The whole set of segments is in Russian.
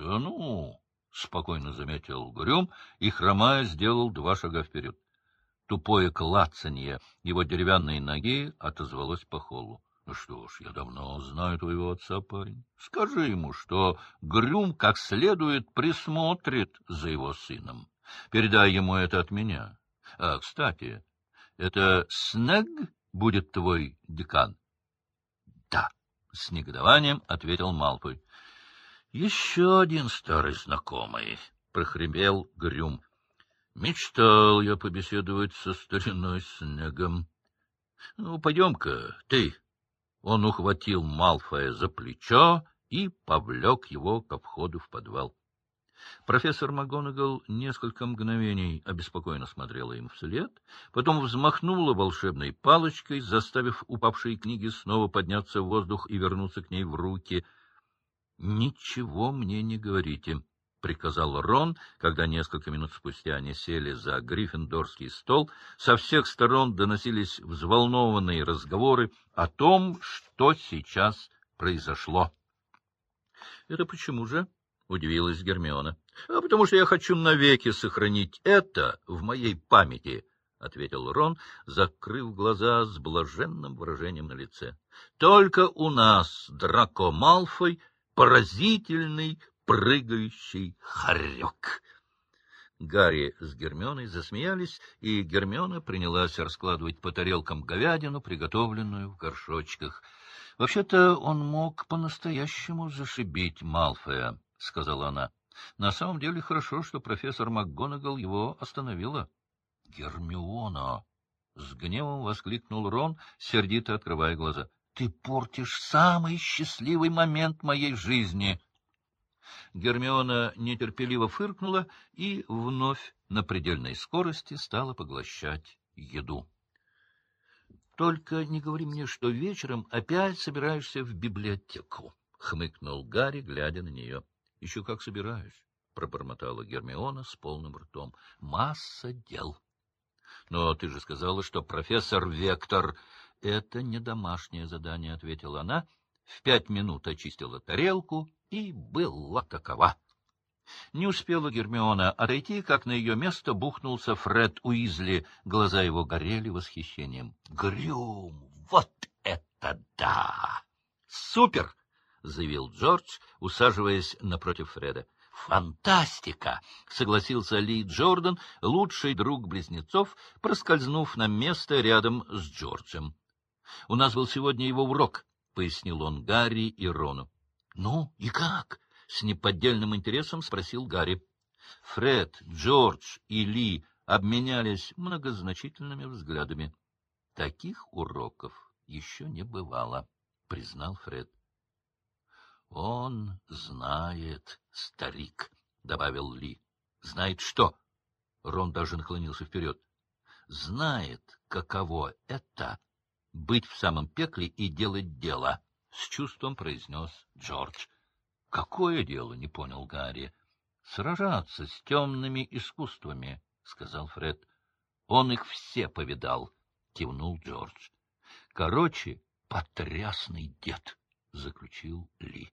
Да ну, — спокойно заметил Грюм и, хромая, сделал два шага вперед. Тупое клацанье его деревянной ноги отозвалось по холлу. — Ну что ж, я давно знаю твоего отца, парень. Скажи ему, что Грюм как следует присмотрит за его сыном. Передай ему это от меня. А, кстати, это Снег будет твой декан? — Да, — с негодованием ответил Малпой. — Еще один старый знакомый, — прохребел Грюм. — Мечтал я побеседовать со стариной Снегом. — Ну, пойдем-ка, ты. Он ухватил Малфоя за плечо и повлек его ко входу в подвал. Профессор МакГонагал несколько мгновений обеспокоенно смотрела им вслед, потом взмахнула волшебной палочкой, заставив упавшие книги снова подняться в воздух и вернуться к ней в руки. — Ничего мне не говорите, — приказал Рон, когда несколько минут спустя они сели за гриффиндорский стол. Со всех сторон доносились взволнованные разговоры о том, что сейчас произошло. — Это почему же? — удивилась Гермиона. — А потому что я хочу навеки сохранить это в моей памяти, — ответил Рон, закрыв глаза с блаженным выражением на лице. — Только у нас, Драко Малфой, поразительный прыгающий хорек. Гарри с Гермионой засмеялись, и Гермиона принялась раскладывать по тарелкам говядину, приготовленную в горшочках. Вообще-то он мог по-настоящему зашибить Малфоя. — сказала она. — На самом деле хорошо, что профессор МакГонагал его остановила. — Гермиона! — с гневом воскликнул Рон, сердито открывая глаза. — Ты портишь самый счастливый момент моей жизни! Гермиона нетерпеливо фыркнула и вновь на предельной скорости стала поглощать еду. — Только не говори мне, что вечером опять собираешься в библиотеку, — хмыкнул Гарри, глядя на нее. — Еще как собираюсь, — пробормотала Гермиона с полным ртом. — Масса дел. — Но ты же сказала, что профессор Вектор... — Это не домашнее задание, — ответила она. В пять минут очистила тарелку и была такова. Не успела Гермиона отойти, как на ее место бухнулся Фред Уизли. Глаза его горели восхищением. — Грюм! Вот это да! Супер! — заявил Джордж, усаживаясь напротив Фреда. «Фантастика!» — согласился Ли Джордан, лучший друг близнецов, проскользнув на место рядом с Джорджем. «У нас был сегодня его урок», — пояснил он Гарри и Рону. «Ну и как?» — с неподдельным интересом спросил Гарри. Фред, Джордж и Ли обменялись многозначительными взглядами. «Таких уроков еще не бывало», — признал Фред. — Он знает, старик, — добавил Ли. — Знает что? Рон даже наклонился вперед. — Знает, каково это — быть в самом пекле и делать дело, — с чувством произнес Джордж. — Какое дело? — не понял Гарри. — Сражаться с темными искусствами, — сказал Фред. — Он их все повидал, — кивнул Джордж. — Короче, потрясный дед, — заключил Ли.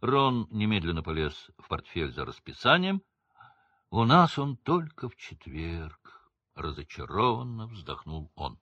Рон немедленно полез в портфель за расписанием. — У нас он только в четверг. Разочарованно вздохнул он.